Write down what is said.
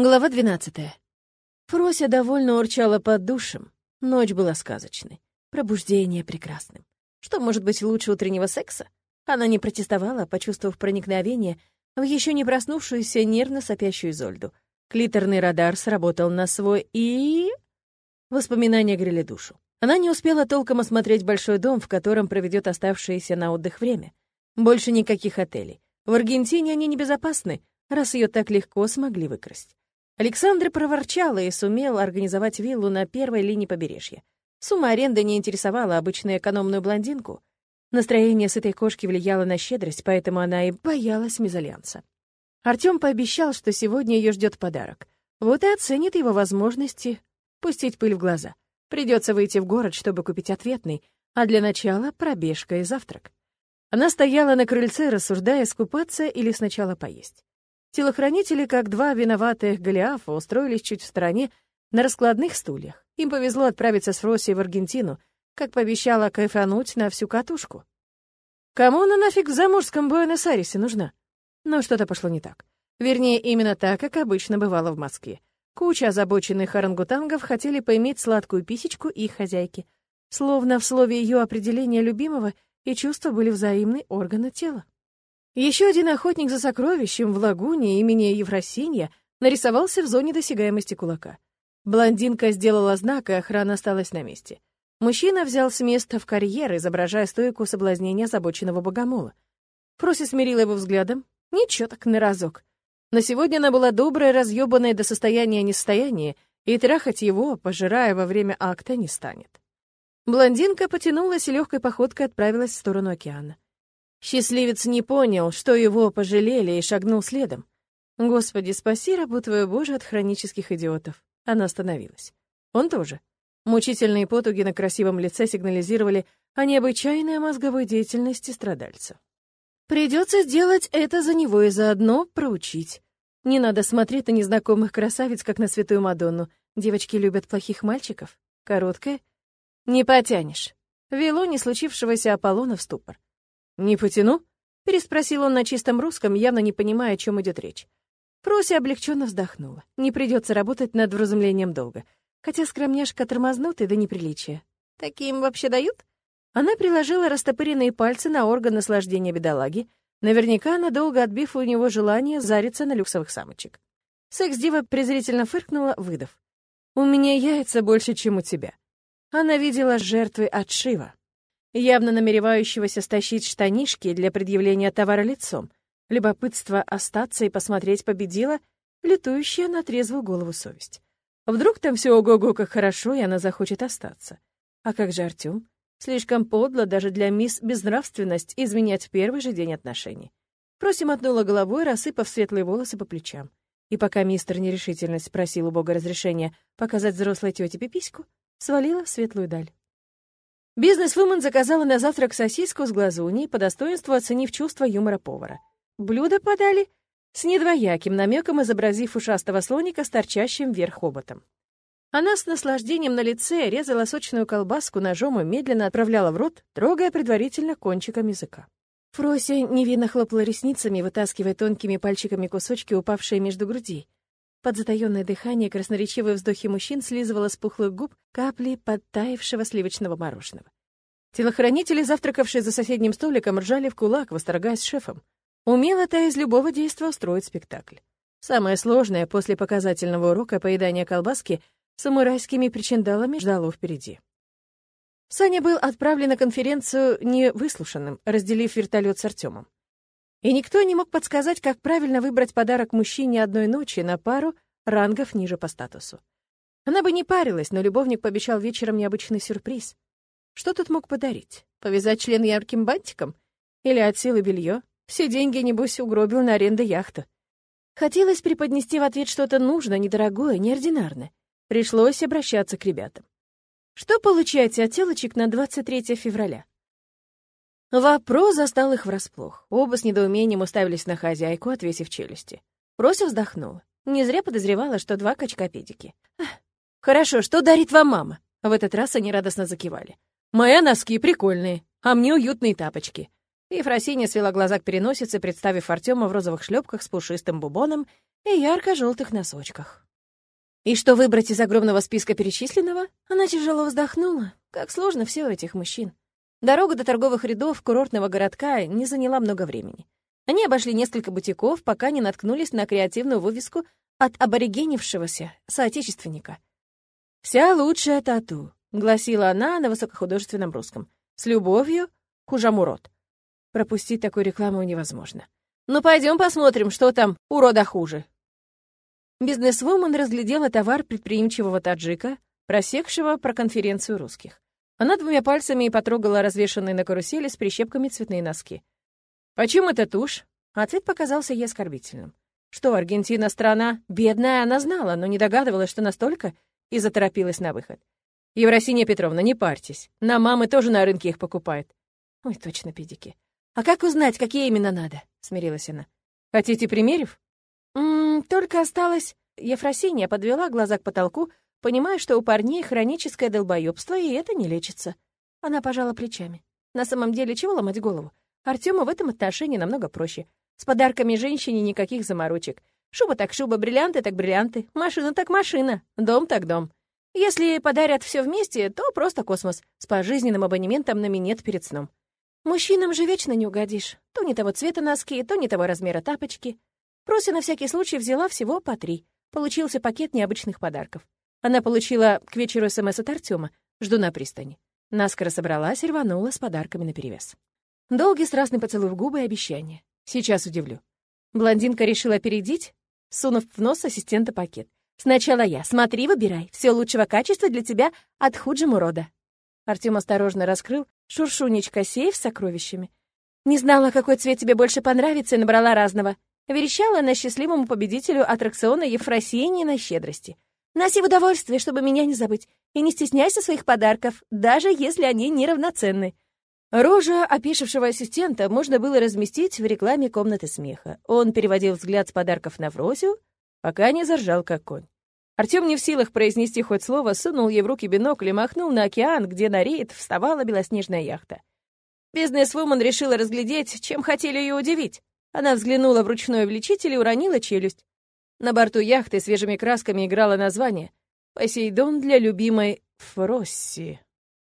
Глава 12. Фрося довольно урчала под душем. Ночь была сказочной. Пробуждение прекрасным. Что может быть лучше утреннего секса? Она не протестовала, почувствовав проникновение в еще не проснувшуюся нервно сопящую Зольду. Клиторный радар сработал на свой и... Воспоминания грели душу. Она не успела толком осмотреть большой дом, в котором проведет оставшееся на отдых время. Больше никаких отелей. В Аргентине они небезопасны, раз ее так легко смогли выкрасть. Александр проворчала и сумел организовать виллу на первой линии побережья. Сумма аренды не интересовала обычную экономную блондинку. Настроение с этой кошки влияло на щедрость, поэтому она и боялась мезальянса. Артём пообещал, что сегодня ее ждет подарок. Вот и оценит его возможности пустить пыль в глаза. Придется выйти в город, чтобы купить ответный, а для начала пробежка и завтрак. Она стояла на крыльце, рассуждая, скупаться или сначала поесть. Телохранители, как два виноватых Голиафа, устроились чуть в стороне на раскладных стульях. Им повезло отправиться с Фроси в Аргентину, как пообещала кайфануть на всю катушку. Кому она нафиг в заморском Буэнос-Айресе нужна? Но что-то пошло не так. Вернее, именно так, как обычно бывало в Москве. Куча озабоченных орангутангов хотели поиметь сладкую писечку их хозяйки. Словно в слове ее определения любимого и чувства были взаимны органы тела. Еще один охотник за сокровищем в лагуне имени Евросинья нарисовался в зоне досягаемости кулака. Блондинка сделала знак, и охрана осталась на месте. Мужчина взял с места в карьер, изображая стойку соблазнения озабоченного богомола. Фроси смирила его взглядом. Ничего так на разок. На сегодня она была добрая, разъебанная до состояния несостояния, и трахать его, пожирая во время акта, не станет. Блондинка потянулась и легкой походкой отправилась в сторону океана. Счастливец не понял, что его пожалели, и шагнул следом. «Господи, спаси рабу твою Боже от хронических идиотов». Она остановилась. Он тоже. Мучительные потуги на красивом лице сигнализировали о необычайной мозговой деятельности страдальца. Придется сделать это за него и заодно проучить. Не надо смотреть на незнакомых красавиц, как на святую Мадонну. Девочки любят плохих мальчиков. Короткое. Не потянешь. Вело не случившегося Аполлона в ступор. «Не потяну?» — переспросил он на чистом русском, явно не понимая, о чем идет речь. Фрося облегченно вздохнула. Не придется работать над вразумлением долго. Хотя скромняшка тормознутый до неприличия. Таким вообще дают? Она приложила растопыренные пальцы на орган наслаждения бедолаги, наверняка надолго отбив у него желание зариться на люксовых самочек. Секс-дива презрительно фыркнула, выдав. «У меня яйца больше, чем у тебя». Она видела жертвы отшива явно намеревающегося стащить штанишки для предъявления товара лицом. Любопытство остаться и посмотреть победила, летующая на трезвую голову совесть. Вдруг там все ого-го как хорошо, и она захочет остаться. А как же Артём? Слишком подло даже для мисс безнравственность изменять в первый же день отношений. Просим отнула головой, рассыпав светлые волосы по плечам. И пока мистер нерешительность спросил у Бога разрешения показать взрослой тете пипиську, свалила в светлую даль. Бизнес-вумен заказала на завтрак сосиску с глазуньей, по достоинству оценив чувство юмора повара. Блюдо подали с недвояким намеком, изобразив ушастого слоника с торчащим вверх хоботом. Она с наслаждением на лице резала сочную колбаску ножом и медленно отправляла в рот, трогая предварительно кончиком языка. Фрося невинно хлопала ресницами, вытаскивая тонкими пальчиками кусочки, упавшие между грудей. Под затаённое дыхание красноречивые вздохи мужчин слизывала с пухлых губ капли подтаявшего сливочного мороженого. Телохранители, завтракавшие за соседним столиком, ржали в кулак, восторгаясь шефом. Умела-то из любого действа устроить спектакль. Самое сложное после показательного урока поедания колбаски самурайскими причиндалами ждало впереди. Саня был отправлен на конференцию невыслушанным, разделив вертолет с Артемом. И никто не мог подсказать, как правильно выбрать подарок мужчине одной ночи на пару рангов ниже по статусу. Она бы не парилась, но любовник пообещал вечером необычный сюрприз. Что тут мог подарить? Повязать член ярким бантиком? Или от силы белье? Все деньги, небось, угробил на аренду яхты. Хотелось преподнести в ответ что-то нужное, недорогое, неординарное. Пришлось обращаться к ребятам. Что получаете от телочек на 23 февраля? Вопрос застал их врасплох. Оба с недоумением уставились на хозяйку, отвесив челюсти. Прося вздохнула. Не зря подозревала, что два качка-педики. «Хорошо, что дарит вам мама?» В этот раз они радостно закивали. «Мои носки прикольные, а мне уютные тапочки. Ефросинья свела глаза к переносице, представив Артема в розовых шлепках с пушистым бубоном и ярко-желтых носочках. И что выбрать из огромного списка перечисленного? Она тяжело вздохнула. Как сложно все у этих мужчин. Дорога до торговых рядов курортного городка не заняла много времени. Они обошли несколько бутиков, пока не наткнулись на креативную вывеску от аборигенившегося соотечественника. «Вся лучшая тату», — гласила она на высокохудожественном русском. «С любовью, Хужамурод». Пропустить такую рекламу невозможно. «Ну, пойдем посмотрим, что там у рода хуже». Бизнесвумен разглядела товар предприимчивого таджика, просекшего про конференцию русских. Она двумя пальцами потрогала развешанные на карусели с прищепками цветные носки. «Почему это тушь?» Ответ показался ей оскорбительным. Что, Аргентина страна бедная, она знала, но не догадывалась, что настолько, и заторопилась на выход. «Евросинья Петровна, не парьтесь. На мамы тоже на рынке их покупают». «Ой, точно, педики. А как узнать, какие именно надо?» — смирилась она. «Хотите примерив?» «Ммм, только осталось...» Ефросинья подвела глаза к потолку, понимая, что у парней хроническое долбоёбство, и это не лечится. Она пожала плечами. На самом деле, чего ломать голову? Артему в этом отношении намного проще. С подарками женщине никаких заморочек. Шуба так шуба, бриллианты так бриллианты, машина так машина, дом так дом. Если подарят все вместе, то просто космос с пожизненным абонементом на минет перед сном. Мужчинам же вечно не угодишь. То не того цвета носки, то не того размера тапочки. Прося на всякий случай взяла всего по три. Получился пакет необычных подарков. Она получила к вечеру СМС от Артема. Жду на пристани. Наскоро собралась и рванула с подарками наперевес. Долгий страстный поцелуй в губы и обещание. Сейчас удивлю. Блондинка решила опередить, сунув в нос ассистента пакет. «Сначала я. Смотри, выбирай. Все лучшего качества для тебя от Худжиму рода». Артем осторожно раскрыл шуршунечка сейф с сокровищами. «Не знала, какой цвет тебе больше понравится, и набрала разного». Верещала на счастливому победителю аттракциона Ефросинии на щедрости. «Носи в удовольствие, чтобы меня не забыть, и не стесняйся своих подарков, даже если они неравноценны». Рожа опешившего ассистента можно было разместить в рекламе комнаты смеха. Он переводил взгляд с подарков на Фросю, пока не заржал, как конь. Артём не в силах произнести хоть слово, сунул ей в руки бинокль и махнул на океан, где на рейд вставала белоснежная яхта. Бизнес-вумен решила разглядеть, чем хотели ее удивить. Она взглянула в ручной увеличитель и уронила челюсть. На борту яхты свежими красками играло название «Посейдон для любимой Фросси».